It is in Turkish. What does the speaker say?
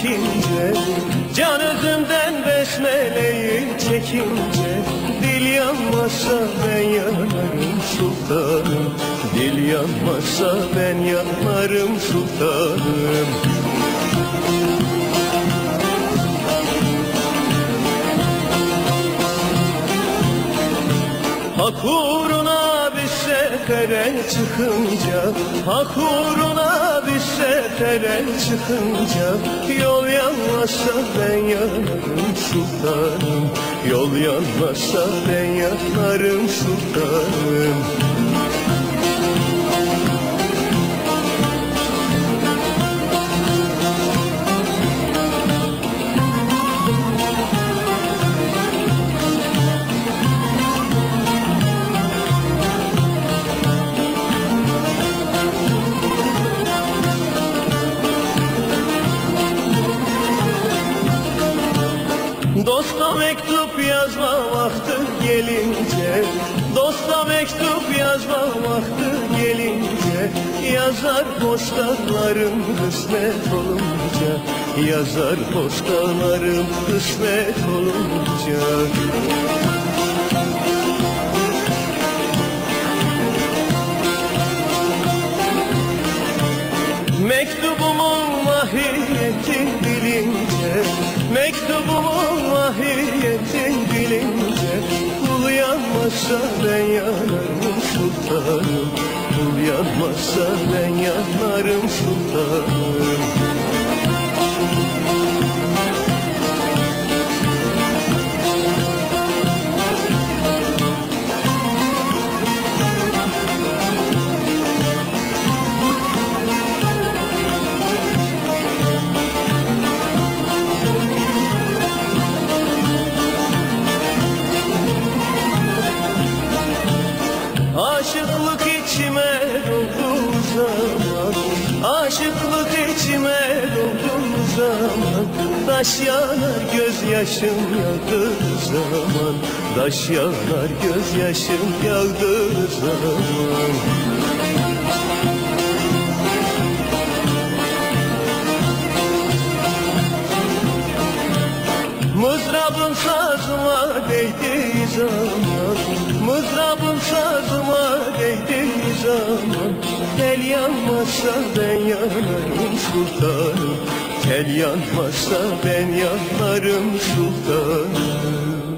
çekince Canızımdan besmeleyi çekince Dil yanmazsa ben yanarım sultanım. Dil yanmazsa ben yanarım sultanım. Hak sefere çıkınca Hak uğruna bir sefere çıkınca Yol yanmazsa ben yanarım sultanım. Yol yanmazsa ben yanarım sultanım mektup yazma vakti gelince Dosta mektup yazma vakti gelince Yazar postalarım kısmet olunca Yazar postalarım kısmet olunca Mektubumun mahiyeti bilince Kul yanmazsa ben yanarım sultanım. Kul yanmazsa ben yanarım sultanım içime dolduğu zaman. Taş yanar gözyaşım yağdığı zaman. Taş yanar gözyaşım yağdığı zaman. Mızrabın sazıma değdiği zaman. Mızrabın sazıma zaman. Tel yanmazsa ben yanarım sultanım. Tel yanmazsa ben yanarım sultanım